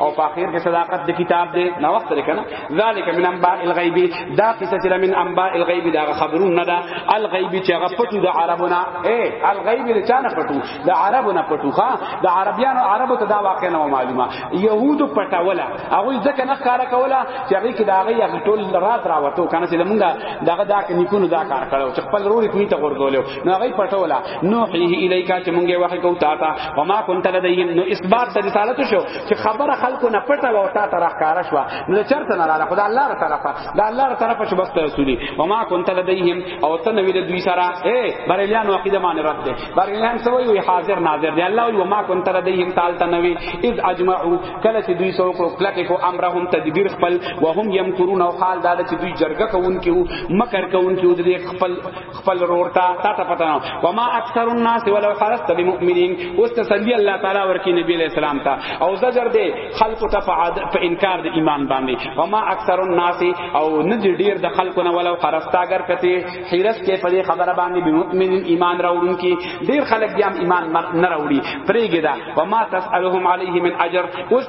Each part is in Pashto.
او په اخر کې صداقت د کتاب دی نو وخت لري کنه ذالک من انباء الغیب دا قصه چې من انباء الغیب دا خبرون نه دا الغیب چې هغه پټو د عربونه اے الغیب د چانه پټو د عربونه پټو ښا د عربیانو عربو ته دا واقع نه معلومه يهود پټوله هغه ځکه نه کار کوله چې هغه کې دا هغه ټول رات راوته کنه چې لمونږه دغه دا کې نکونو دا کار کړو چې خپل روري کوي ته ورغولو نو هغه پټوله نوحیه الیکا چې مونږه وحی کو تا تا وما كنت لدیهم نو اثبات د رسالت شو چې خبره خلکو نه پټه و تا تر ښکارا شو نو چرته نه لاله خدای الله تعالی طرفه دا الله تعالی طرفه شو بس رسولی وما كنت لدیهم او ته نو دوی سره اے بریلیان عقیده مان رد دے بریلیان سوی وی حاضر ناظر دی الله وی وما كنت لدیهم تعال تنوی اذ اجمعوا کله چې دوی سو کو کله کو امرهم تدبیر خپل وهم یمکرون او حال دا چې دوی جرګه کوونکو مکر کوونکو د خپل خپل رور تا تا ته پتا نو وما اکثر الناس ولو حرست بمؤمنین اوس تسلی الله تعالی ورکی نبی علیہ السلام تا او زجر دے خلق ته په انکار د ایمان باندې وما اکثر الناس او نج ډیر د خلق نه ولو حرست اگر کته حیرس کې په خبره باندې بمؤمنین ایمان راوړون کی ډیر خلق بیا ایمان نه راوړي پرېګه دا وما تسالهم علیه من اجر اوس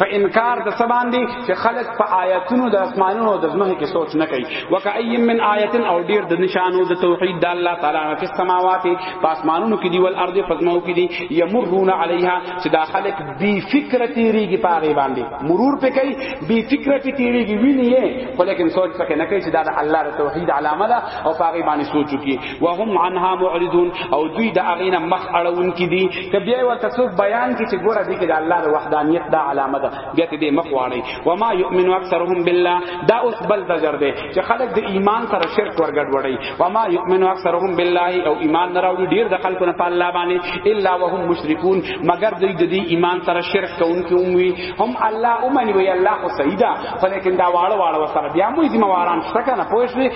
په انکار د سبان دي چې خلق په آیاتونو د اسمانونو د زمه کې سوچ نه کوي وکای من آیت او ډیر د نشانو د توحید د الله تعالی په سماوات په اسمانونو کې دی ول ارض فزمو کې دی یمرون علیها چې دا خلق بی فکر تیریږي پاره باندې مرور په کوي بی فکر تیریږي ویني خو لیکن سوچ پکې نه کوي چې دا د الله د توحید علامه ده او پاره باندې سوچ کوي وهم عنها معرضون او دوی د اغینه مخ اړون کی دي ک بیا ورته څوک بیان کی چې ګوره دې کې د الله د وحدانیت دا علامه ده بیا ته دې مخ واړی و ما یؤمن اکثرهم بالله دا اوس بل دجر دی چې خلک د ایمان سره شرک ورګډ وړي و ما یؤمن اکثرهم بالله او ایمان نه راوړي ډیر د خلکو نه په الله باندې الا وهم مشرکون مگر دوی د دې ایمان سره شرک کوونکي هم وي هم الله اومني وي الله خو سیدا خو لیکن دا واړه واړه سره بیا مو ذمہ واران شته کنه پوه شئ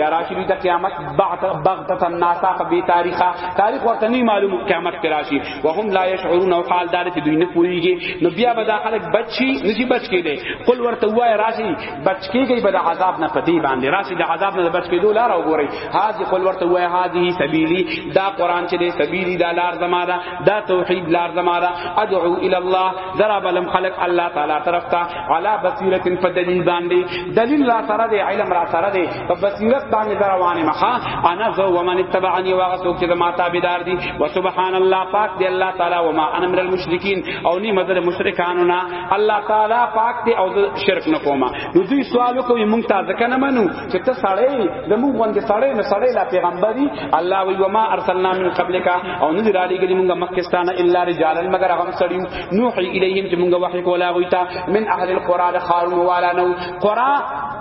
یا راشدی د قیامت بعد بغتت الناس په بی تاریخا تاریخ ورته نه معلوم قیامت کې راشي وهم لا یشعرون او حال دار چې دوی نه پوهیږي نو بیا به دا خلک بچي نشي بچ کېدی قل ورته وای راشي بچ کېږي به د عذاب نه پتی باندې راشي د عذاب نه بچ کېدو لار وګوري هاذ قل ورته وای هاذه سبیلی دا قران چې دی سبیلی دا لار زما ده دا توحید لار زمارا ادعو الی الله ذرا بلم خلق الله تعالی طرف تا علی بصیرت په دلیل باندې دلیل را سره دی علم را سره دی په بصیرت باندې دروانه مخا انا ذو ومن اتبعنی واغسو چې ما تابعدار دي وسبحان الله پاک دی الله تعالی و ما انا من المشرکین او نی مدر مشرکانو نا الله تعالی پاک دی او شرک نکوما نو دوی سوالو کوي مونږ تا ځکه نه منو چې ته سړی زموږ غوندې سړی نه سړی لا پیغمبري الله وی وما ارسلنا من قبلک او نه را لګلی موږ مکستانه الا رجالا مگر هغه سړی نوح الیهم چې موږ وحی کولا غویتا من اهل القرى د خارون والا نو قرا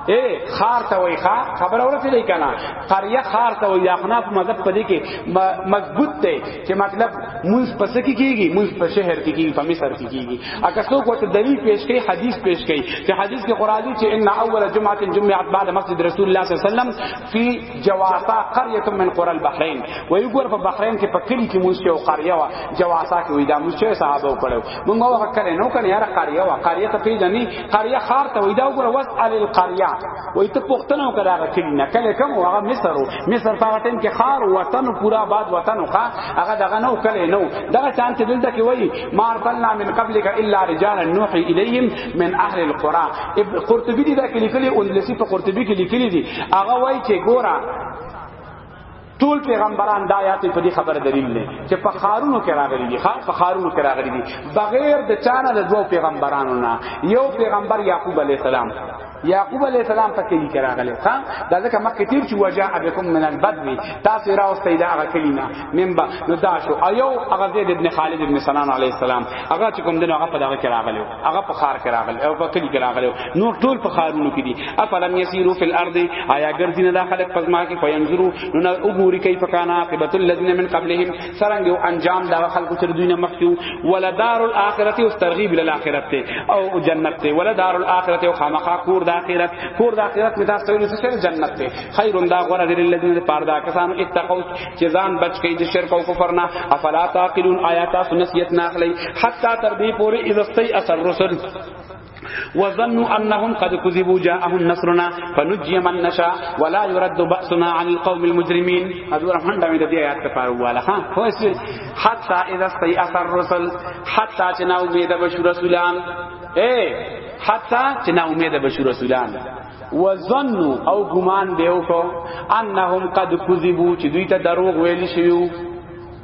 اے خار ته وای خا خبر اورته دی کنه قريه خار ته وای اخناف مذهب پدې کې مضبوط ته چې مطلب مونږ پسې کیږي مونږ په شهر کې کیږي په مصر کې کیږي اګه څوک ورته دلیل پیش کوي حدیث پیش کوي چې حدیث کې قرآن چې ان اول جمعه جمعت بعد مسجد رسول الله صلی الله علیه وسلم فی جواسا قريه من قرى البحرین و یو ګور په بحرین کې په کلی کې مونږ یو قريه وا جواسا کې وې دا مونږ چې صحابه وکړو مونږ هغه کړه نو کړه یاره قريه وا قريه ته پیژنې قريه خار ته وې دا ګور وس ال القريه وې ته پښتنو کړه هغه کلی نه کله کوم هغه مصر مصر په ټیم کې خار وطن پورا آباد وطن خو هغه دغه نو کله نو دغه چانته دلته کې وې ما ارسلنا من قبلك الا رجالا نوحي اليهم من اهل القرى قرطبي دي دا کلی کلی اندلسی په قرطبي کې لیکلي دي هغه وای چې ګورا ټول پیغمبران دا آیات په دې خبره دلیل نه چې په خارونو کې راغلي دي ها په خارونو کې راغلي دي بغیر د چانه د دوه پیغمبرانو نه یو پیغمبر یعقوب علی السلام یعقوب علی السلام په کې لیکل راغلی ها دا ځکه مکه تیر چې وجاء بكم من البدو تاسو را واستې دا هغه کلمه منبا نو دا شو ایو هغه زید ابن خالد ابن سنان علی السلام هغه چې کوم دنو هغه په دغه کې راغلی هغه په خار کې راغلی او په کلی کې راغلی نور ټول په خارونو کې دي افلم یسیرو فی الارض آیا ګرځینه دا خلق پزما کې فینظرو نو وګوري کیف کان عاقبت الذین من قبلهم سرنګ یو انجام دا خلکو تر دوی نه مخکیو ولا دار الاخرت او ترغیب للاخرت ته او جنت ته ولا دار الاخرت او خامخا کور د اخرت کور د اخرت می تاسو ته سره جنت ته خیر دا غره دې لذین پاره دا کسانو اتقوا چې ځان بچ کړي د شرک او کفر نه افلا تعقلون آیات سنسیت ناخلی حتا تر دې پوری اذ استي اثر رسل وظنوا انهم قد كذبوا جاءهم نصرنا فنجي من نشاء ولا يرد بأسنا عن القوم المجرمين ابو الرحمن دا مې د دې آیات ته پاره واله ها خو اس حتا اذا استيأس الرسل حتا چې نا امید بشو رسولان اے حتا چې نا امید بشو رسولان وظنوا او ګمان دیو کو انهم قد كذبوا چې دوی ته دروغ ویل شوی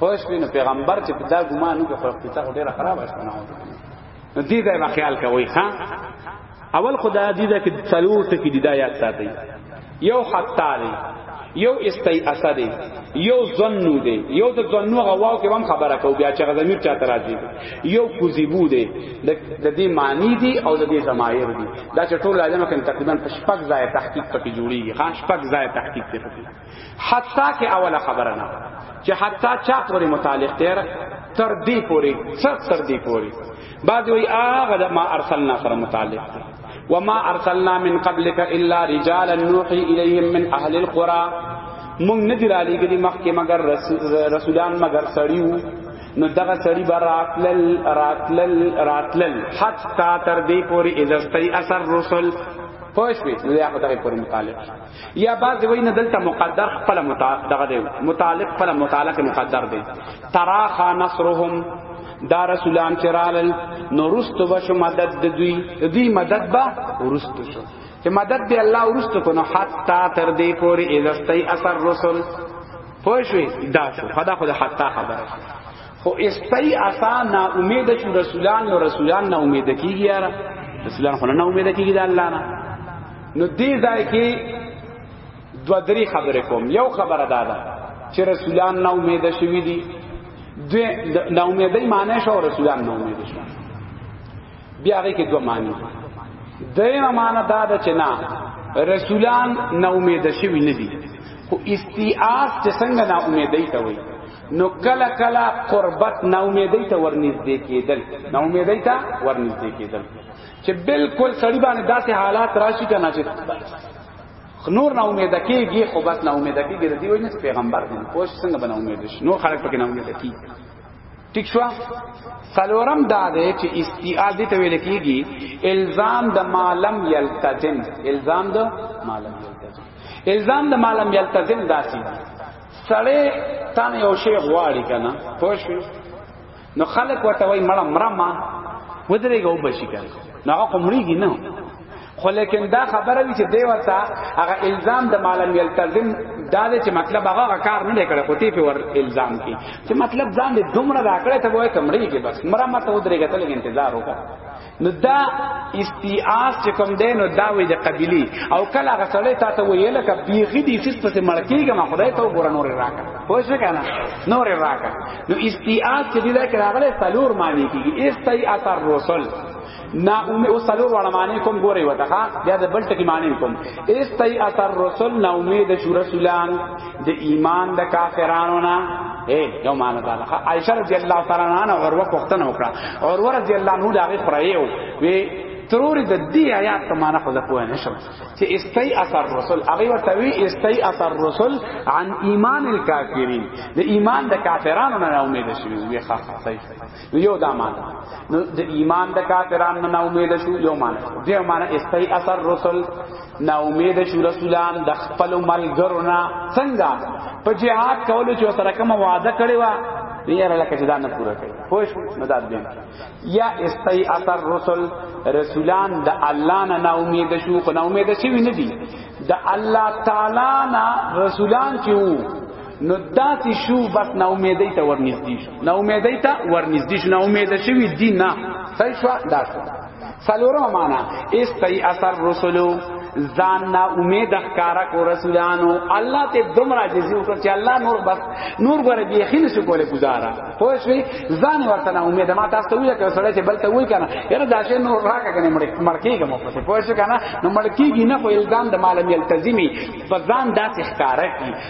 پوښ وینو پیغمبر چې دا ګمان وکړ خو پتا ډیره خراب شوه نه نو دې ځای ما خیال کوي ها اول خدا دې دا کې څلور ټکی دې دا یاد ساتي یو حتا دی یو استی اسد یو ظنو دی یو د ظنو غواو کې هم خبره کو بیا چې غزمیر چا تراځي یو کوزیبو دی د دې معنی دی او د دې زمایر دی دا چې ټول راځنه کې تقریبا په شپږ ځای تحقیق پکې جوړیږي خان شپږ ځای تحقیق دی پکې حتی کې اوله خبره نه چې حتی چا پورې متعلق تیر تر دې پورې سر تر دې پورې بعد وی هغه ما ارسلنا سره متعلق دی وما ارسلنا من قبلك الا رجالا نوحي اليهم من اهل القرى مونږ نه دی را لېږلي مخکې مګر رسولان مګر سړیو نو دغه سړی به راتلل راتلل راتلل حتی تر دې پورې عزت اثر رسول پوښوي نو هغه دغه پورې متعلق یا بعض وی نه دلته مقدر خپل متعلق دغه دی متعلق خپل متعلق مقدر دی تراخا نصرهم دا رسولان چرالل نو رستو بشو مدد دوی دوی مدد با رستو شو چې مدد دی الله ورستو کنو حتا تر دې پورې اذستای اثر رسول پوه شوې دا شو خدا خدا حتا خبره خو استی اسا نا امید شو رسولان او رسولان نا امید کیږي یاره رسولان خو نه امید کیږي د الله نه نو دې ځای کې دو درې خبرې کوم یو خبره دا ده چې رسولان نا امید شوی دي د نا امیدۍ معنی شو رسولان نا امید شو بیا هغه کې دوه معنی دیم معنی دا ده چې نه رسولان نا امید شوی نه دي خو استیاس چې څنګه نا امیدۍ ته وایي نو کله کله قربت نا امیدی ته ورنږدې کېدل نا امیدی ته ورنږدې کېدل چې بالکل سړی باندې داسې حالات راشي کنه چې نور نا امید کېږي خو بس نا امید کېږي د دې وجه پیغمبر دی پوه څنګه بنا امید شي نور خلک پکې نا امید کېږي ٹھیک شو سلورم دا دی چې استیعاد ته ویل کېږي الزام د معلم یلتزم الزام د معلم یلتزم الزام د معلم یلتزم داسې سړی تان یو شی غواړي کنه پوه شو نو خلق ورته وای مړه مرما ودرېګو بشي کنه نو هغه کومړيږي نه خو لیکن دا خبره وی چې دی ورته هغه الزام د مالم یلتزم دا دی چې مطلب هغه کار نه کړي خو تی په ور الزام کی چې مطلب ځان دې دومره راکړې ته وای کومړيږي بس مرما ته ودرېګته لګ انتظار وکړه نو دا استیاس چې کوم دی نو دا وی د قبلی او کله هغه سړی تا ته ویل ک بیخی دی سیس پس مړکیږه ما خدای ته وګور نور راکا پوه شو کنه نور راکا نو استیاس چې دی دا کې راغله سلور معنی کیږي استیاس الرسل نا امید او سلور والا معنی کوم ګوري وته ها بیا د بل ټکی معنی کوم استیاس الرسل نا امید شو رسولان د ایمان د کافرانو نه اے یو مان تعالی عائشہ رضی الله تعالی عنها اور وروه پختنه وکړه اور ور رضی الله عنه داغه خړایو وی ترور د دې آیات ته معنا خو ځکو نه شو چې استای اثر رسول هغه ورته وی استای اثر رسول عن ایمان الکافرین د ایمان د کافرانو نه امید شوی وی خاصه نو یو دا معنا نو د ایمان د کافرانو نه امید شو یو معنا دې معنا استای اثر رسول نه امید شو رسولان د خپل ملګرو نه څنګه په جهاد کولو چې سره کوم وعده کړی و یې را لکه چې دا نه پوره کړي خوش نه داد دین یا استای اثر رسول رسولان د الله نه نا امید شو خو نا امید شي نه دي د الله تعالی نه رسولان چې وو نو داسې شو بس نا امیدی ته ورنږدې شو نا امیدی ته ورنږدې شو نا امید شوی دی نه صحیح شو دا شو سلورم معنا استای اثر رسولو ځان نا امید ښکارا کو رسولانو الله ته دومره جزي وکړ چې الله نور بس نور غره به خین شو کوله گزارا خو شوي ځان ورته نا امید ما تاسو ته ویل کړ سره چې بل ته وای کنه یره دا شی نور راکه کنه مړ مړکیږم په څه پوه شو کنه نو مړکیږي نه خو الزام د مال ملتزمی په ځان داسې ښکارا کی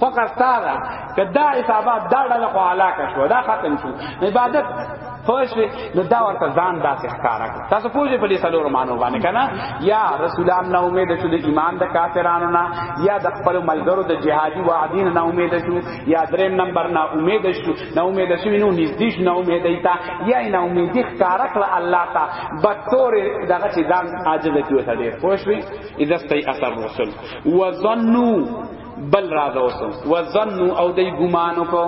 فقط ساده که دا حسابات دا ډله خو علاقه شو دا ختم شو عبادت خوش نو دا ورته ځان داسې ښکارا کړ تاسو پوهې په دې سلور مانو باندې کنه یا رسولان نه امید شو د ایمان د کافرانو نه یا د خپل ملګرو د جهادي وعدین نه امید شو یا دریم نمبر نه امید شو نه امید شو نو نږدې شو نه امید ایتا یا نه امید ښکارا کړ الله تا بطور دغه چې ځان عاجز کیو ته ډیر خوش وي اذا استي اثر رسول وظنوا بل را دوسو وظنوا او دی ګمانو کو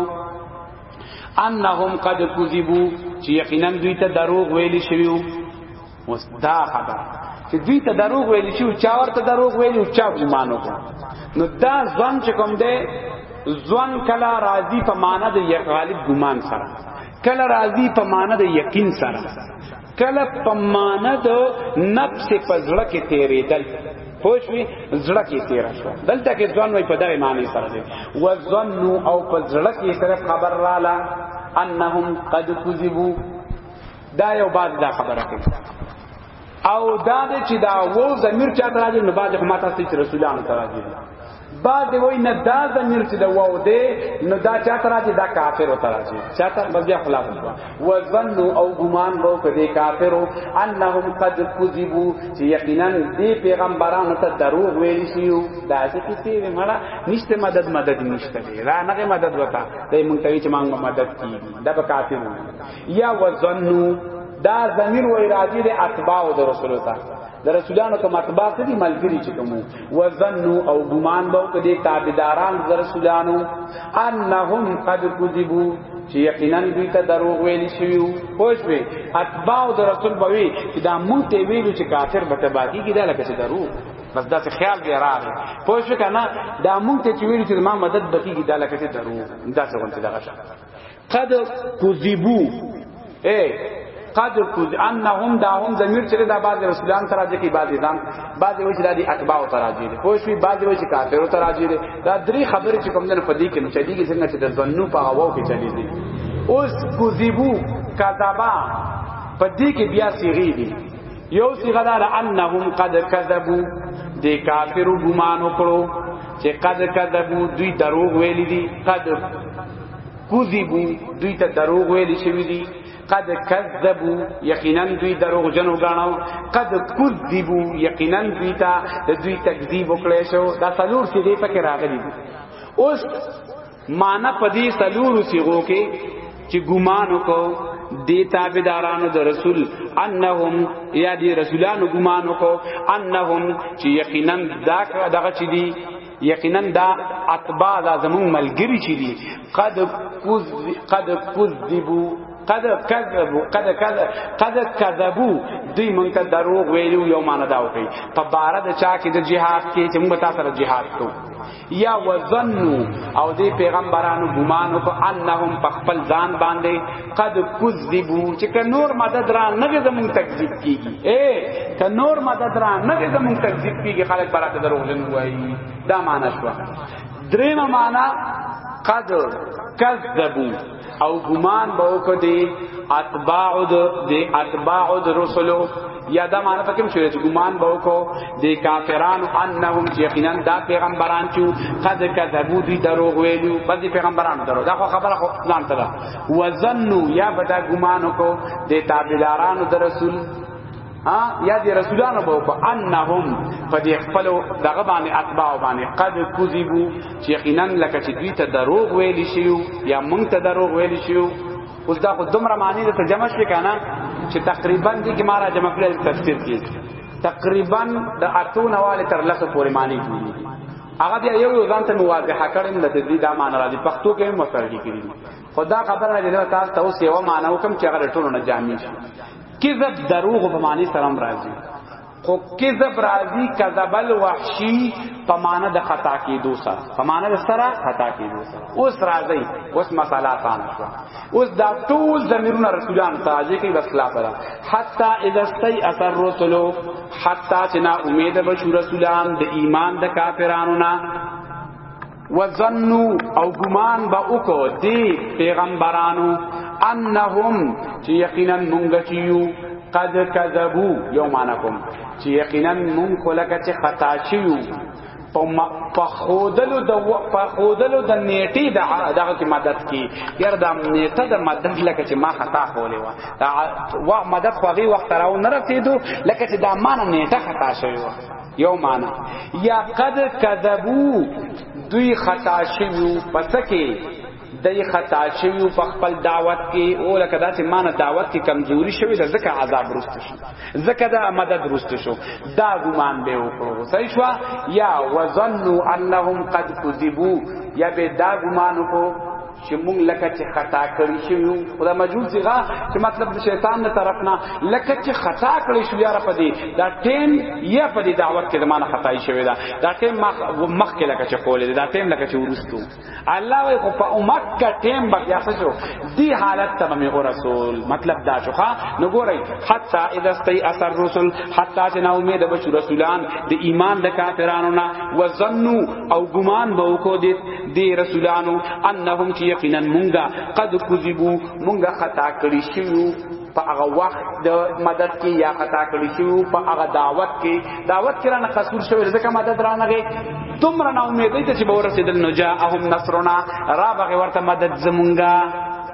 انهم قد کذبوا چې یقینا دوی ته دروغ ویل شویو اوس دا خبر چې دوی ته دروغ ویل شو چا ورته دروغ ویل او چا ګمانو کو نو دا ځان چې کوم دی ځوان کلا راضی په معنا د غالب ګمان سره کلا راضی په معنا د یقین سره کله په معنا د نفس په زړه کې تیرېدل پوښوي زړه کې تیر شو دلته کې ځوان وای په دغه معنی سره دی و ظنوا او په زړه کې سره خبر رااله انهم قد كذبوا دا یو باز دا خبره کوي او دا چې دا وو ضمیر چا تراجم نه باز هم تاسو چې رسولانو تراجم بعد وای نه دا ضمیر چې دا واو دی نو دا چاته راځي دا کافر او تراځي چاته بس بیا خلاف و ظنوا او ګمان وو کدي کافرو انهم قد کذبوا چې یقینا دی پیغمبرانو ته دروغ ویل شيو دا څه کیسې وی مړه نشته مدد مدد نشته را نه مدد وتا دای مونږ ته چې مانګ مدد کیږي دا به کافر یا و ظنوا دا ضمیر و اراده د اتباع د رسول الله د رسولانو کوم اتباع دي ملګری چې کوم وظنوا او ګمان به په دې تابعداران در رسولانو انهم قد كذبوا چې یقینا دوی ته دروغ ویل شوی وو پوښوي اتباع در رسول بوي چې دا مونږ ته ویل چې کافر به تباکی کې دا لکه چې دروغ بس دا خیال دی راغی پوښوي کنه دا مونږ ته چې ویل چې ما مدد بکی کې دا لکه چې دروغ دا څه ونته دغه قد کذبو اے قد کذ انهم دا هم ضمیر چې دا بعض رسولان تر راځي کې بعض ځان بعض وی چې د اتباع تر راځي دي پوه شوی بعض وی چې کافر تر راځي دي دا درې خبرې چې کوم نه پدې کې چې دیږي څنګه چې د ځنو په هواو کې چلی دي اوس کذبو کذبا پدې کې بیا سیغي دي یو سیغه دا انهم قد کذبو دې کافرو ګمان وکړو چې قد کذبو دوی دروغ ویلي دي قد کذبو دوی ته دروغ ویل شوی دی قد کذبو یقینا دوی دروغ جن وګڼو قد کذبو یقینا دوی ته د دوی تکذیب وکړې شو دا څلور سی دی پکې راغلی اوس معنا پدی څلور سیغو کې چې ګمان وکړو دی تابعدارانو د رسول انهم یا دی رسولانو ګمان وکړو انهم چې یقینا دا دغه چې دی یقینا دا اتباع دا زمون ملګری چي دي قد کذ قد کذبو قد کذبو قد کذ قد کذبو دوی مونږ ته دروغ ویلو یو معنا دا وکي په بار د چا کې د جهاد کې چې موږ تاسو سره جهاد کوو یا وظنوا او دې پیغمبرانو ګمان وکړ انهم په خپل ځان باندې قد کذبو چې که نور مدد را نه دې زمون تکذیب کیږي اے که نور مدد را نه دې زمون تکذیب کیږي خلک براته دروغ جن وایي دا معنا شو دریم معنا قد کذبو او ګمان به وکړي اتباع د اتباع د رسولو یا دا معنی پکې مشوي چې ګمان به وکړو د کافرانو انهم یقینا دا پیغمبران چې قد کذبوا دي دروغ ویلو بعضی پیغمبرانو دروغ دا خو خبره خو ځان ته وزنو یا بدا ګمانو کو د تابعدارانو د رسول ها یا د رسولانو به په انهم په دې خپل دغه باندې اتباع باندې قد کذبو چې یقینا لکه چې دوی ته دروغ ویل شي یا مونږ ته دروغ ویل شي اوس دا خو دومره معنی د ترجمه شوی کنه چې تقریبا دې کې مارا جمع کړل تفسیر کې تقریبا د اتو نواله تر لسه پورې معنی کیږي هغه بیا یو ځان ته مواضحه کړم د دې دا معنی راځي پښتو کې مسترګي کړی خدا خبره دې تاسو ته اوس یو معنی وکم چې هغه ټولو نه جامع شي کذب دروغ په معنی سره راځي خو کذب راځي کذب الوحشی په معنی د خطا کیدو سره په معنی د سره خطا کیدو سره اوس راځي اوس مساله آسان شو اوس دا ټول زمیرونه رسولان ته راځي کې بس لا سره حتا اذا استي اثر رسولو حتا چې نا امید بشو رسولان د ایمان د کافرانو نه وظنوا او ګمان به وکړو دی پیغمبرانو انهم چې یقینا مونږ چې یو قد کذبو یومانکم چې یقینا مونږ کولکه چې خطا شیو په خودلو د په خودلو د نیټي د دغه کی مدد کی یار د نیټه د مدد لکه چې ما خطا کولې و دا وا مدد خو غي وخت راو نه رسیدو لکه چې دا مان نیټه خطا شوی و یو معنا یا قد کذبو دوی خطا شویو پسکه دای خطا شوی په خپل دعوت کې او لکه داسې مان دعوت کې کمزوري شوی د زکه عذاب رست شو زکه دا مدد رست شو دا ګمان به وکړو صحیح شو یا وظنوا انهم قد كذبوا یا به دا ګمان وکړو چې مونږ لکه چې خطا کړی شو یو خدا مجوز دیغه چې مطلب د شیطان نه طرف نه لکه چې خطا کړی شو یاره پدې دا ټیم یا پدې دعوت کې زمانه خطای شوی دا دا ټیم مخ مخ کې لکه چې کولې دا ټیم لکه چې ورستو الله وي خو په مکه ټیم بیا څه شو دی حالت ته مې او رسول مطلب دا شو ها نو ګورئ حتا اذا استي اثر رسول حتا چې نو امید بشو رسولان د ایمان د کافرانو نه وزنو او ګمان به وکړي دی رسولانو انهم کی یقینا مونږه قد کذبو مونږه خطا کړی شیو په هغه وخت د مدد کې یا خطا کړی شو په هغه دعوت کې دعوت کې رانه قصور شو ځکه مدد رانه غي تمره نا امیدې ته چې به ورسېدل نو جاءهم نصرنا را بغه ورته مدد زمونږه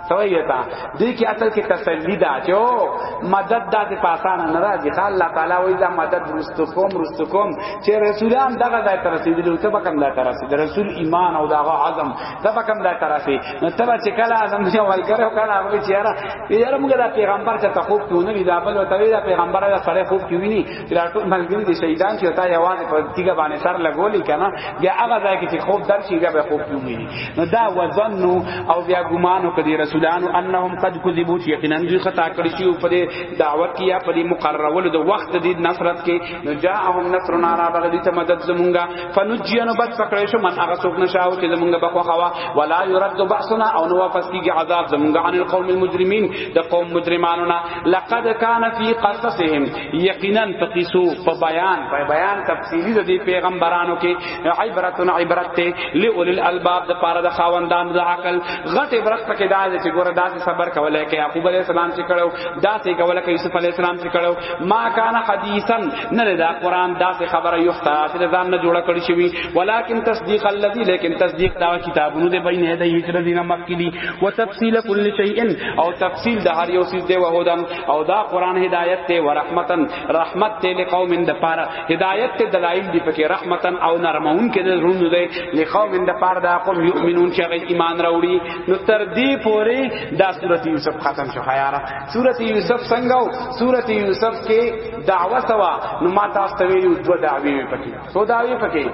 سویه تا دې کې اصل کې تسلی دا چې او مدد د دې پاسانه ناراضي خان الله تعالی وې دا مدد رستو کوم رستو کوم چې رسولان دغه ځای تر رسیدلو ته بکم لا تر رسید رسول ایمان او دغه عزم ته بکم لا تر رسید نو ته چې کله عزم دی وای کړو کله هغه چې یاره یاره موږ دا پیغمبر ته تخوب کیونه دا بل ته دا پیغمبر دا سره خوب کیونی دا ټول ملګری دي شهیدان چې تا یوازې په تیګه باندې سر لګولې کنه بیا هغه ځای کې چې خوب درشي بیا به خوب پیومي نو دا وزنو او بیا ګمانو کدي رسولانو انهم قد کذبوا یقینا دوی خطا کړی شي په دې دعوت کې یا په دې مقررولو د وخت د نصرت کې نو جاءهم نصرنا را بغلی ته مدد زمونږه فنجیانو بس پکړې شو من هغه څوک نشاو چې زمونږه بخوا خوا ولا يرد باسنا او نو واپس کیږي عذاب زمونږه عن القوم المجرمين د قوم مجرمانو لقد كان في قصصهم یقینا په قصو په بیان په بیان تفصیلی د دې پیغمبرانو کې عبرت عبرت ته لئول الالباب د پاره د خاوندان د عقل غټ عبرت پکې دا چې ګوره دا صبر کولای کې یعقوب علی السلام چې کړو دا ته کولای کې یوسف علی السلام چې کړو ما کان حدیثا نه دا قران دا خبره یو خاطر ځان نه جوړ کړی شوی ولکن تصدیق الذی لیکن تصدیق دا کتابونو د بین هدی چې دینه مخکې دي وتفصیل کل شیء او تفصیل د هر یو سیز دی وهدن او دا قران هدایت ته ورحمتن رحمت ته لقوم د پاره هدایت ته دلایل دی پکې رحمتن او نرمون کې د زړونو دی لقوم د پاره دا قوم یؤمنون چې ایمان راوړي نو تر دې پوري دا سورته یوسف ختم شو خیاره سورته یوسف څنګه او سورته یوسف کې دعوه سوا نو ما تاسو ته ویلو دو دعوی پکې سو دعوی پکې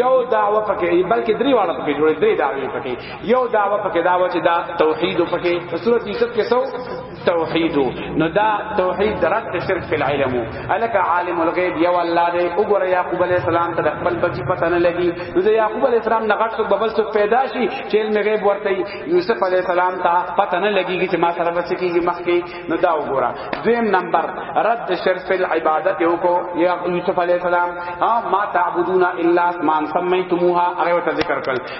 یو دعوه پکې بلکې درې واړه پکې جوړې درې دعوی پکې یو دعوه پکې دعوه چې دا توحید پکې سورته یوسف کې سو توحید نو دا توحید رد شرک فی العلم الک عالم الغیب یو الله دی وګوره یعقوب علی السلام ته خپل بچی پته نه لګی نو دا یعقوب علی السلام نغټ سو ببل سو پیدا شي چې علم غیب ورته یوسف علی السلام ته پته نه لګیږي چې ما سره بچی کیږي مخکې نو دا وګوره دویم نمبر رد شرک فی العبادت یو کو یوسف علی السلام ما تعبدون الا اسمان سمیتموها هغه ته ذکر کړ